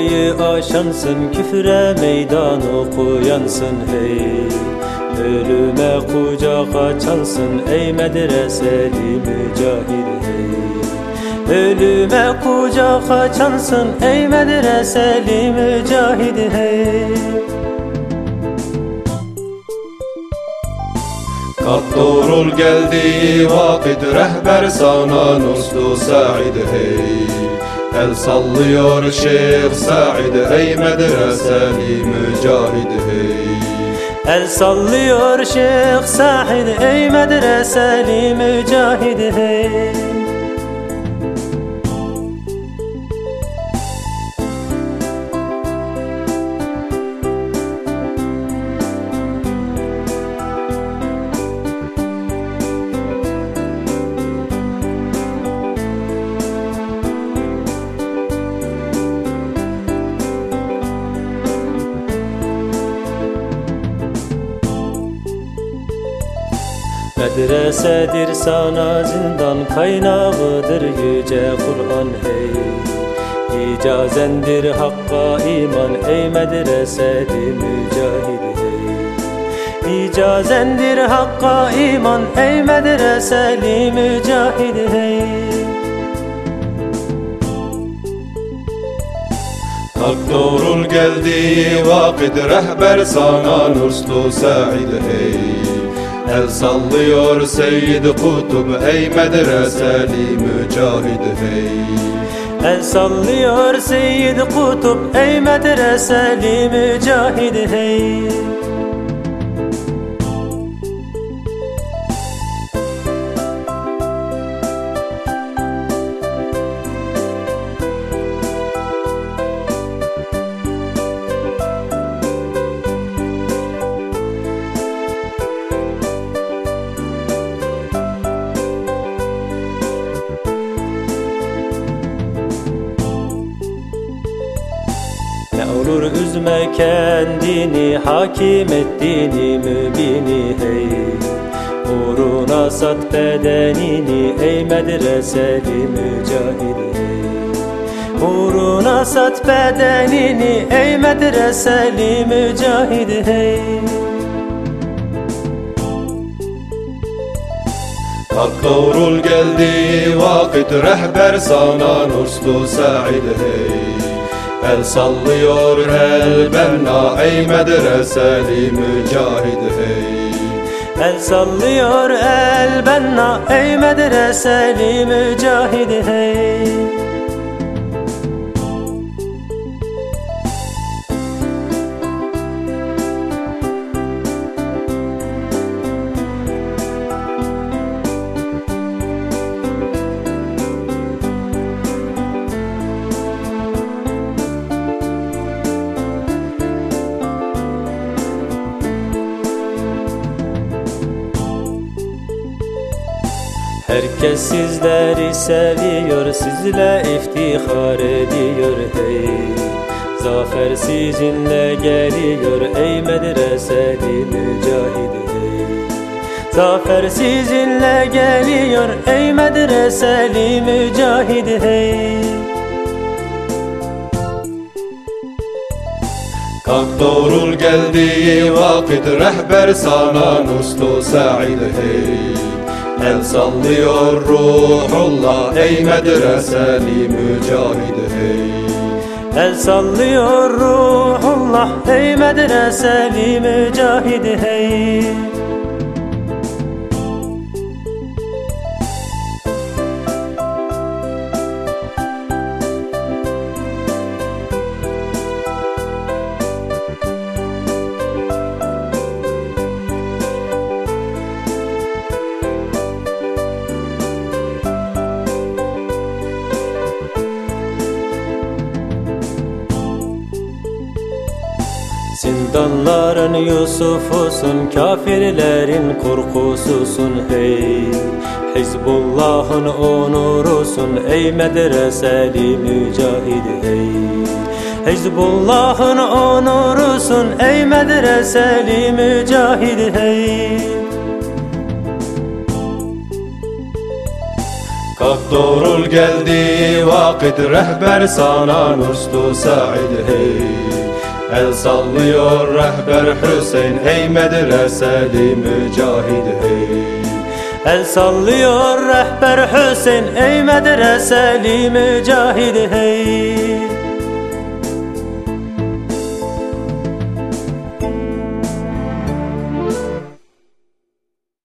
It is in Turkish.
Dünyayı aşansın küfre meydan okuyansın hey. Ölüme kucak açansın ey medreseli mücahid hey. Ölüme kucak açansın ey medreseli mücahid hey. Kalk doğrul geldiği vakit rehber sana Nuslu Said hey El sallıyor Şeyh Said ey medreseli mücahid hey El sallıyor Şeyh Said ey medreseli mücahid hey Medresedir sana zindan kaynağıdır yüce Kur'an hey. İcazendir hakka iman ey medreseli mücahid hey. İcazendir hakka iman ey medreseli mücahid hey. Kalk doğrul geldiği vakit rehber sana Nuslu Said hey El sallıyor Seyyid Kutub ey medreseli mücahid hey El sallıyor Seyyid Kutup ey medreseli mücahid hey Ne olur üzme kendini hakim ettiğini mübini hey. Uğruna sat bedenini ey medreseli mücahid hey. Uğruna sat bedenini ey medreseli mücahid hey. Kalk doğrul geldiği vakit rehber sana Nuslu Said hey El sallıyor el benna ey medreseli mücahid hey El sallıyor el benna ey medreseli mücahid hey Herkes sizleri seviyor, sizle iftihar ediyor. Hey Zafer sizinle geliyor. Ey medreseli mücahid hey. Zafer sizinle geliyor. Ey medreseli mücahid hey. Kalk doğrul geldiği vakit rehber sana Nuslu Said hey El sallıyor ruhullah ey medreseli mücahid hey El sallıyor ruhullah ey medreseli mücahid hey Zindanların Yusuf'usun, kafirlerin korkususun. Hey Hizbullah'ın onurusun ey medreseli mücahid. Hey Hizbullah'ın onurusun ey medreseli mücahid. Hey Tak doğrul geldiği vakit rehber sana Nustu Said. Hey El sallıyor rehber Hüseyin ey medreseli mücahid hey. El sallıyor rehber Hüseyin Ey medreseli mücahid hey